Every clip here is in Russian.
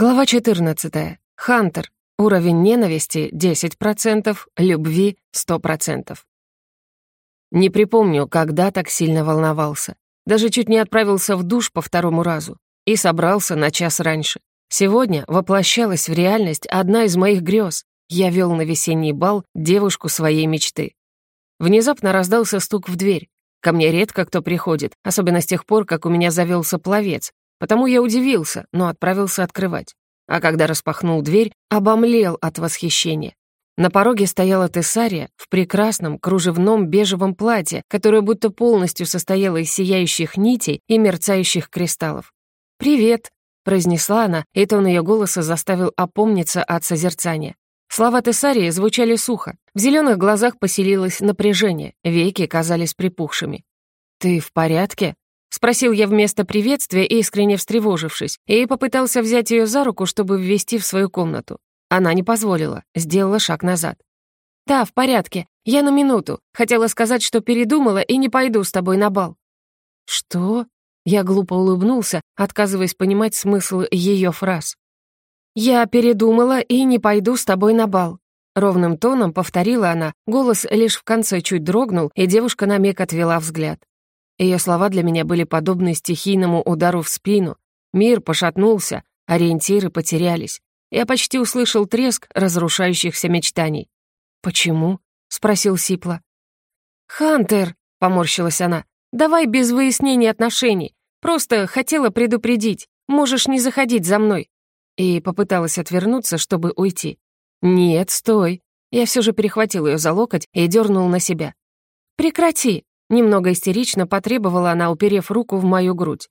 Глава 14. Хантер. Уровень ненависти — 10%, любви — 100%. Не припомню, когда так сильно волновался. Даже чуть не отправился в душ по второму разу. И собрался на час раньше. Сегодня воплощалась в реальность одна из моих грез. Я вел на весенний бал девушку своей мечты. Внезапно раздался стук в дверь. Ко мне редко кто приходит, особенно с тех пор, как у меня завелся пловец, Потому я удивился, но отправился открывать. А когда распахнул дверь, обомлел от восхищения. На пороге стояла Тессария в прекрасном кружевном бежевом платье, которое будто полностью состояло из сияющих нитей и мерцающих кристаллов. «Привет», — произнесла она, и тон ее голоса заставил опомниться от созерцания. Слова Тессарии звучали сухо. В зеленых глазах поселилось напряжение, веки казались припухшими. «Ты в порядке?» — спросил я вместо приветствия, искренне встревожившись, и попытался взять ее за руку, чтобы ввести в свою комнату. Она не позволила, сделала шаг назад. «Да, в порядке. Я на минуту. Хотела сказать, что передумала и не пойду с тобой на бал». «Что?» Я глупо улыбнулся, отказываясь понимать смысл ее фраз. «Я передумала и не пойду с тобой на бал», — ровным тоном повторила она, голос лишь в конце чуть дрогнул, и девушка на миг отвела взгляд. Ее слова для меня были подобны стихийному удару в спину. Мир пошатнулся, ориентиры потерялись. Я почти услышал треск разрушающихся мечтаний. «Почему?» — спросил Сипла. «Хантер!» — поморщилась она. «Давай без выяснения отношений. Просто хотела предупредить. Можешь не заходить за мной». И попыталась отвернуться, чтобы уйти. «Нет, стой». Я все же перехватил ее за локоть и дернул на себя. «Прекрати!» Немного истерично потребовала она, уперев руку в мою грудь.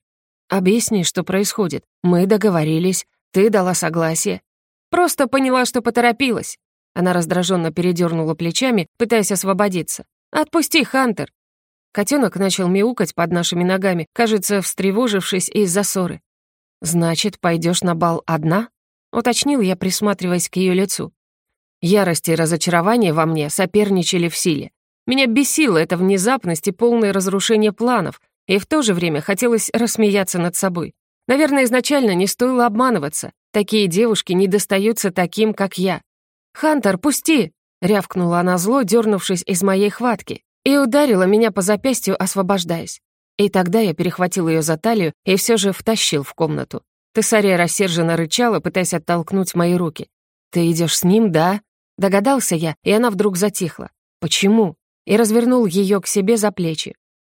«Объясни, что происходит. Мы договорились. Ты дала согласие». «Просто поняла, что поторопилась». Она раздраженно передернула плечами, пытаясь освободиться. «Отпусти, Хантер!» Котенок начал мяукать под нашими ногами, кажется, встревожившись из-за ссоры. «Значит, пойдешь на бал одна?» — уточнил я, присматриваясь к ее лицу. Ярость и разочарование во мне соперничали в силе. Меня бесило это внезапность и полное разрушение планов, и в то же время хотелось рассмеяться над собой. Наверное, изначально не стоило обманываться. Такие девушки не достаются таким, как я. «Хантер, пусти!» — рявкнула она зло, дернувшись из моей хватки, и ударила меня по запястью, освобождаясь. И тогда я перехватил ее за талию и все же втащил в комнату. Тессария рассерженно рычала, пытаясь оттолкнуть мои руки. «Ты идешь с ним, да?» Догадался я, и она вдруг затихла. «Почему?» И развернул ее к себе за плечи.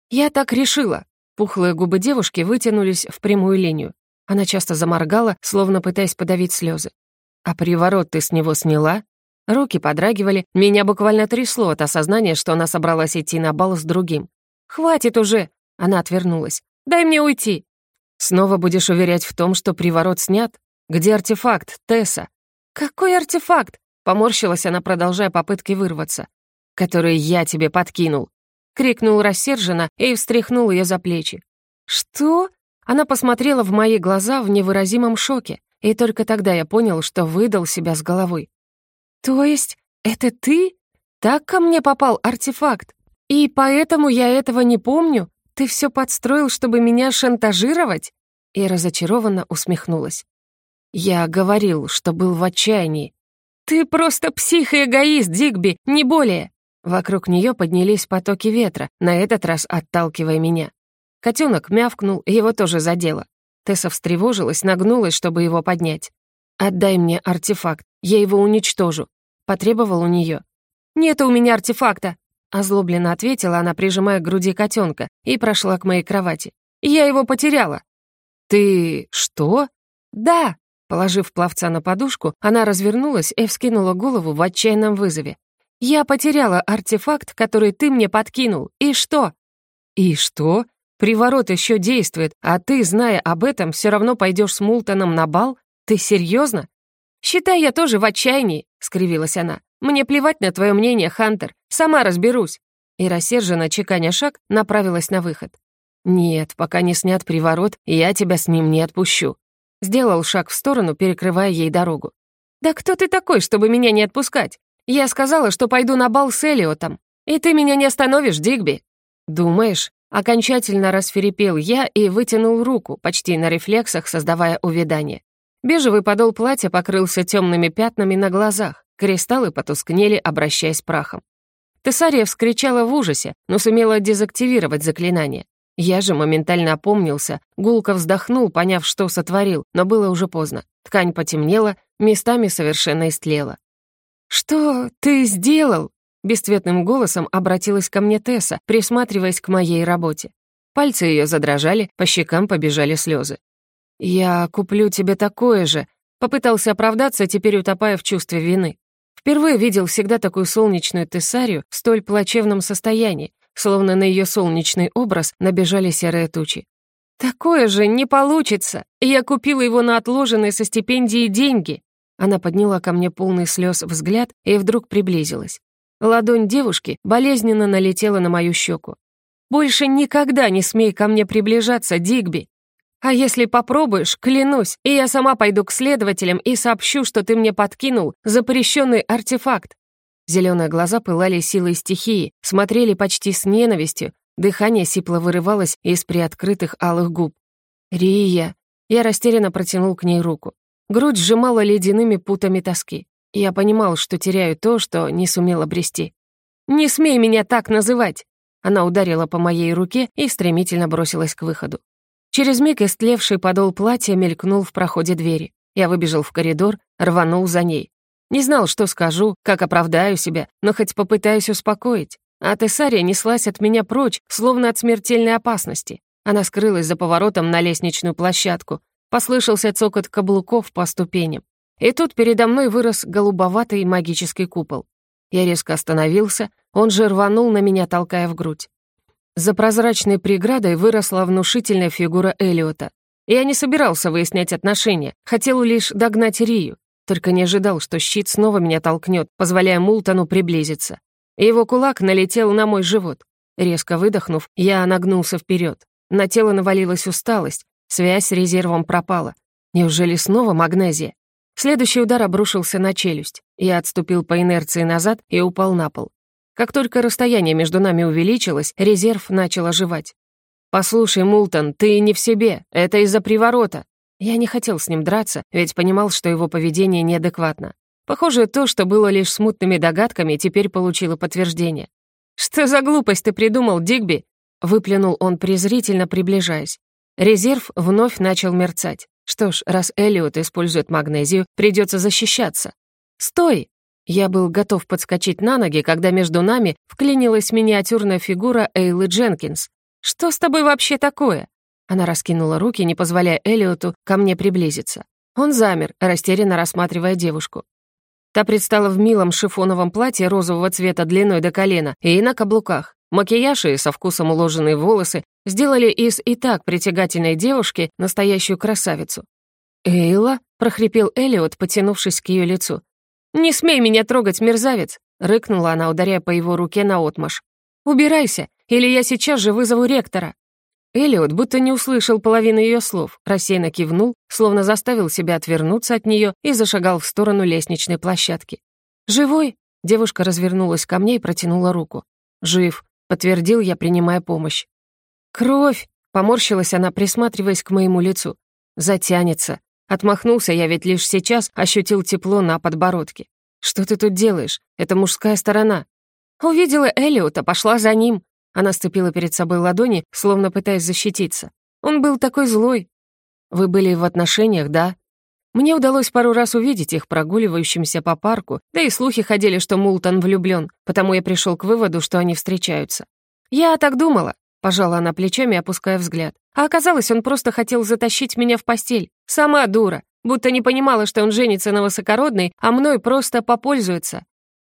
«Я так решила». Пухлые губы девушки вытянулись в прямую линию. Она часто заморгала, словно пытаясь подавить слезы. «А приворот ты с него сняла?» Руки подрагивали, меня буквально трясло от осознания, что она собралась идти на бал с другим. «Хватит уже!» — она отвернулась. «Дай мне уйти!» «Снова будешь уверять в том, что приворот снят? Где артефакт, Тесса?» «Какой артефакт?» — поморщилась она, продолжая попытки вырваться который я тебе подкинул!» — крикнул рассерженно и встряхнул ее за плечи. «Что?» Она посмотрела в мои глаза в невыразимом шоке, и только тогда я понял, что выдал себя с головой. «То есть это ты? Так ко мне попал артефакт? И поэтому я этого не помню? Ты все подстроил, чтобы меня шантажировать?» И разочарованно усмехнулась. «Я говорил, что был в отчаянии». «Ты просто псих и эгоист, Дигби, не более!» Вокруг нее поднялись потоки ветра, на этот раз отталкивая меня. Котенок мявкнул, его тоже задело. Тесса встревожилась, нагнулась, чтобы его поднять. «Отдай мне артефакт, я его уничтожу», — потребовал у нее. «Нет у меня артефакта», — озлобленно ответила она, прижимая к груди котенка, и прошла к моей кровати. «Я его потеряла». «Ты... что?» «Да», Положив пловца на подушку, она развернулась и вскинула голову в отчаянном вызове. «Я потеряла артефакт, который ты мне подкинул. И что?» «И что? Приворот еще действует, а ты, зная об этом, все равно пойдешь с Мултоном на бал? Ты серьезно? «Считай, я тоже в отчаянии», — скривилась она. «Мне плевать на твое мнение, Хантер. Сама разберусь». И рассерженно, чеканя шаг, направилась на выход. «Нет, пока не снят приворот, я тебя с ним не отпущу». Сделал шаг в сторону, перекрывая ей дорогу. «Да кто ты такой, чтобы меня не отпускать? Я сказала, что пойду на бал с Элиотом. И ты меня не остановишь, Дигби. Думаешь? Окончательно расферепел я и вытянул руку, почти на рефлексах создавая увядание. Бежевый подол платья покрылся темными пятнами на глазах, кристаллы потускнели, обращаясь прахом. Тессария вскричала в ужасе, но сумела дезактивировать заклинание. Я же моментально опомнился, гулко вздохнул, поняв, что сотворил, но было уже поздно. Ткань потемнела, местами совершенно истлела. «Что ты сделал?» Бесцветным голосом обратилась ко мне Тесса, присматриваясь к моей работе. Пальцы ее задрожали, по щекам побежали слезы. «Я куплю тебе такое же», — попытался оправдаться, теперь утопая в чувстве вины. Впервые видел всегда такую солнечную Тессарию в столь плачевном состоянии, словно на ее солнечный образ набежали серые тучи. «Такое же не получится! Я купила его на отложенные со стипендии деньги!» Она подняла ко мне полный слез взгляд и вдруг приблизилась. Ладонь девушки болезненно налетела на мою щеку. «Больше никогда не смей ко мне приближаться, Дигби! А если попробуешь, клянусь, и я сама пойду к следователям и сообщу, что ты мне подкинул запрещенный артефакт!» Зеленые глаза пылали силой стихии, смотрели почти с ненавистью, дыхание сипло вырывалось из приоткрытых алых губ. «Рия!» Я растерянно протянул к ней руку. Грудь сжимала ледяными путами тоски. Я понимал, что теряю то, что не сумел обрести. «Не смей меня так называть!» Она ударила по моей руке и стремительно бросилась к выходу. Через миг истлевший подол платья мелькнул в проходе двери. Я выбежал в коридор, рванул за ней. Не знал, что скажу, как оправдаю себя, но хоть попытаюсь успокоить. А Тессария неслась от меня прочь, словно от смертельной опасности. Она скрылась за поворотом на лестничную площадку. Послышался цокот каблуков по ступеням. И тут передо мной вырос голубоватый магический купол. Я резко остановился, он же рванул на меня, толкая в грудь. За прозрачной преградой выросла внушительная фигура Элиота. Я не собирался выяснять отношения, хотел лишь догнать Рию, только не ожидал, что щит снова меня толкнет, позволяя Мултону приблизиться. Его кулак налетел на мой живот. Резко выдохнув, я нагнулся вперед. На тело навалилась усталость, связь с резервом пропала. Неужели снова магнезия? Следующий удар обрушился на челюсть. Я отступил по инерции назад и упал на пол. Как только расстояние между нами увеличилось, резерв начал оживать. «Послушай, Мултон, ты не в себе. Это из-за приворота». Я не хотел с ним драться, ведь понимал, что его поведение неадекватно. Похоже, то, что было лишь смутными догадками, теперь получило подтверждение. «Что за глупость ты придумал, Дигби?» — выплюнул он презрительно, приближаясь. Резерв вновь начал мерцать. Что ж, раз Элliot использует магнезию, придется защищаться. «Стой!» Я был готов подскочить на ноги, когда между нами вклинилась миниатюрная фигура Эйлы Дженкинс. «Что с тобой вообще такое?» Она раскинула руки, не позволяя Элиоту ко мне приблизиться. Он замер, растерянно рассматривая девушку. Та предстала в милом шифоновом платье розового цвета длиной до колена и на каблуках. Макияж и со вкусом уложенные волосы сделали из и так притягательной девушки настоящую красавицу. «Эйла?» — прохрипел Элиот, потянувшись к ее лицу. «Не смей меня трогать, мерзавец!» — рыкнула она, ударяя по его руке наотмашь. «Убирайся, или я сейчас же вызову ректора!» Элиот будто не услышал половины ее слов, рассеянно кивнул, словно заставил себя отвернуться от нее и зашагал в сторону лестничной площадки. «Живой?» — девушка развернулась ко мне и протянула руку. «Жив», — подтвердил я, принимая помощь. «Кровь!» — поморщилась она, присматриваясь к моему лицу. «Затянется». Отмахнулся я, ведь лишь сейчас ощутил тепло на подбородке. «Что ты тут делаешь? Это мужская сторона». Увидела Элиота, пошла за ним. Она сцепила перед собой ладони, словно пытаясь защититься. Он был такой злой. «Вы были в отношениях, да?» Мне удалось пару раз увидеть их прогуливающимся по парку, да и слухи ходили, что Мултон влюблён, потому я пришёл к выводу, что они встречаются. Я так думала, Пожала она плечами, опуская взгляд. А оказалось, он просто хотел затащить меня в постель. Сама дура. Будто не понимала, что он женится на высокородной, а мной просто попользуется.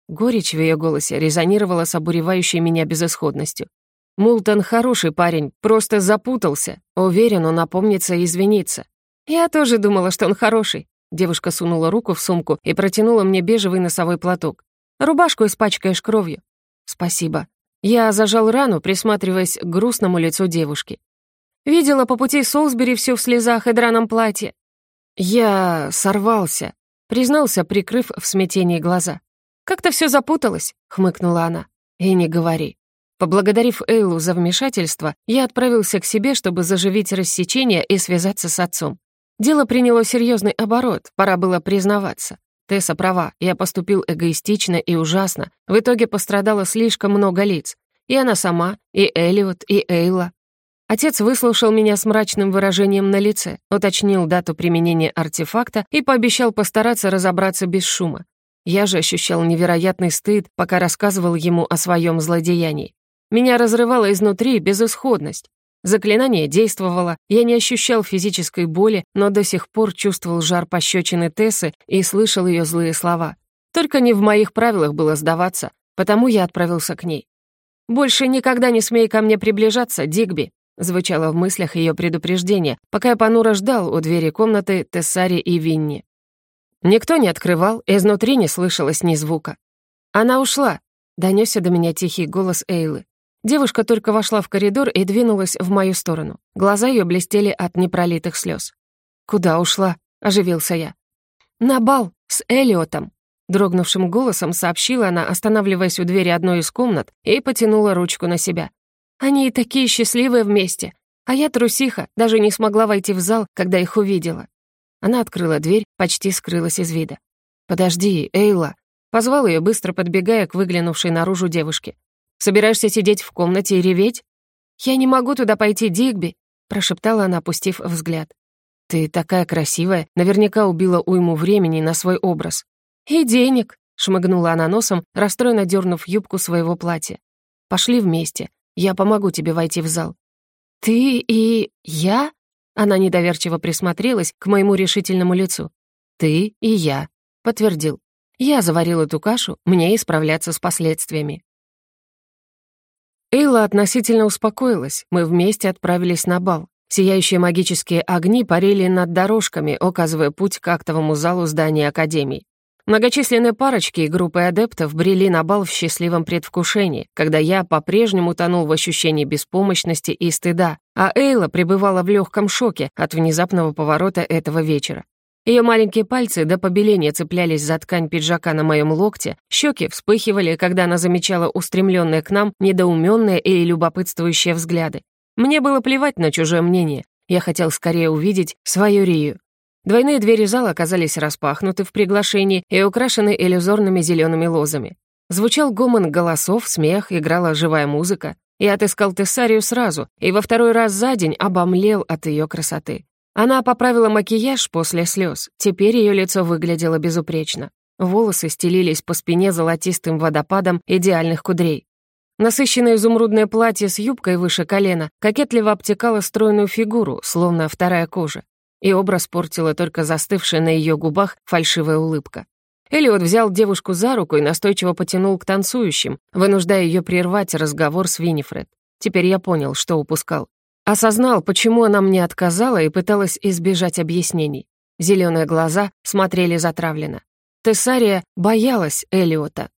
Горечь в ее голосе резонировала с обуревающей меня безысходностью. Мултон хороший парень, просто запутался. Уверен, он опомнится и извинится. Я тоже думала, что он хороший. Девушка сунула руку в сумку и протянула мне бежевый носовой платок. «Рубашку испачкаешь кровью». «Спасибо», я зажал рану, присматриваясь к грустному лицу девушки. Видела по пути Солсбери все в слезах и драном платье. Я сорвался, признался, прикрыв в смятении глаза. «Как-то все запуталось», — хмыкнула она. «И не говори». Поблагодарив Эйлу за вмешательство, я отправился к себе, чтобы заживить рассечение и связаться с отцом. Дело приняло серьезный оборот, пора было признаваться. Тесса права, я поступил эгоистично и ужасно. В итоге пострадало слишком много лиц. И она сама, и Элиот, и Эйла. Отец выслушал меня с мрачным выражением на лице, уточнил дату применения артефакта и пообещал постараться разобраться без шума. Я же ощущал невероятный стыд, пока рассказывал ему о своем злодеянии. Меня разрывала изнутри безысходность. Заклинание действовало, я не ощущал физической боли, но до сих пор чувствовал жар пощечины Тессы и слышал ее злые слова. Только не в моих правилах было сдаваться, потому я отправился к ней. «Больше никогда не смей ко мне приближаться, Дигби», звучало в мыслях ее предупреждение, пока я понуро ждал у двери комнаты Тессари и Винни. Никто не открывал, изнутри не слышалось ни звука. «Она ушла», — донесся до меня тихий голос Эйлы. Девушка только вошла в коридор и двинулась в мою сторону. Глаза ее блестели от непролитых слез. «Куда ушла?» — оживился я. «На бал с Элиотом», — дрогнувшим голосом сообщила она, останавливаясь у двери одной из комнат и потянула ручку на себя. «Они такие счастливые вместе, а я трусиха, даже не смогла войти в зал, когда их увидела». Она открыла дверь, почти скрылась из вида. «Подожди, Эйла», — позвал ее, быстро подбегая к выглянувшей наружу девушке. Собираешься сидеть в комнате и реветь?» «Я не могу туда пойти, Дигби», — прошептала она, опустив взгляд. «Ты такая красивая, наверняка убила уйму времени на свой образ». «И денег», — шмыгнула она носом, расстроенно дернув юбку своего платья. «Пошли вместе, я помогу тебе войти в зал». «Ты и я?» Она недоверчиво присмотрелась к моему решительному лицу. «Ты и я», — подтвердил. «Я заварил эту кашу, мне исправляться с последствиями». Эйла относительно успокоилась, мы вместе отправились на бал. Сияющие магические огни парили над дорожками, указывая путь к актовому залу здания Академии. Многочисленные парочки и группы адептов брели на бал в счастливом предвкушении, когда я по-прежнему тонул в ощущении беспомощности и стыда, а Эйла пребывала в легком шоке от внезапного поворота этого вечера. Ее маленькие пальцы до побеления цеплялись за ткань пиджака на моем локте, щеки вспыхивали, когда она замечала устремленные к нам недоуменные и любопытствующие взгляды. Мне было плевать на чужое мнение. Я хотел скорее увидеть свою Рию. Двойные двери зала оказались распахнуты в приглашении и украшены иллюзорными зелеными лозами. Звучал гомон голосов, смех, играла живая музыка. Я отыскал Тессарию сразу и во второй раз за день обомлел от ее красоты. Она поправила макияж после слез. Теперь ее лицо выглядело безупречно. Волосы стелились по спине золотистым водопадом идеальных кудрей. Насыщенное изумрудное платье с юбкой выше колена кокетливо обтекало стройную фигуру, словно вторая кожа. И образ портила только застывшая на ее губах фальшивая улыбка. Элиот взял девушку за руку и настойчиво потянул к танцующим, вынуждая ее прервать разговор с Винифред. Теперь я понял, что упускал. Осознал, почему она мне отказала и пыталась избежать объяснений. Зеленые глаза смотрели затравленно. Тессария боялась Элиота.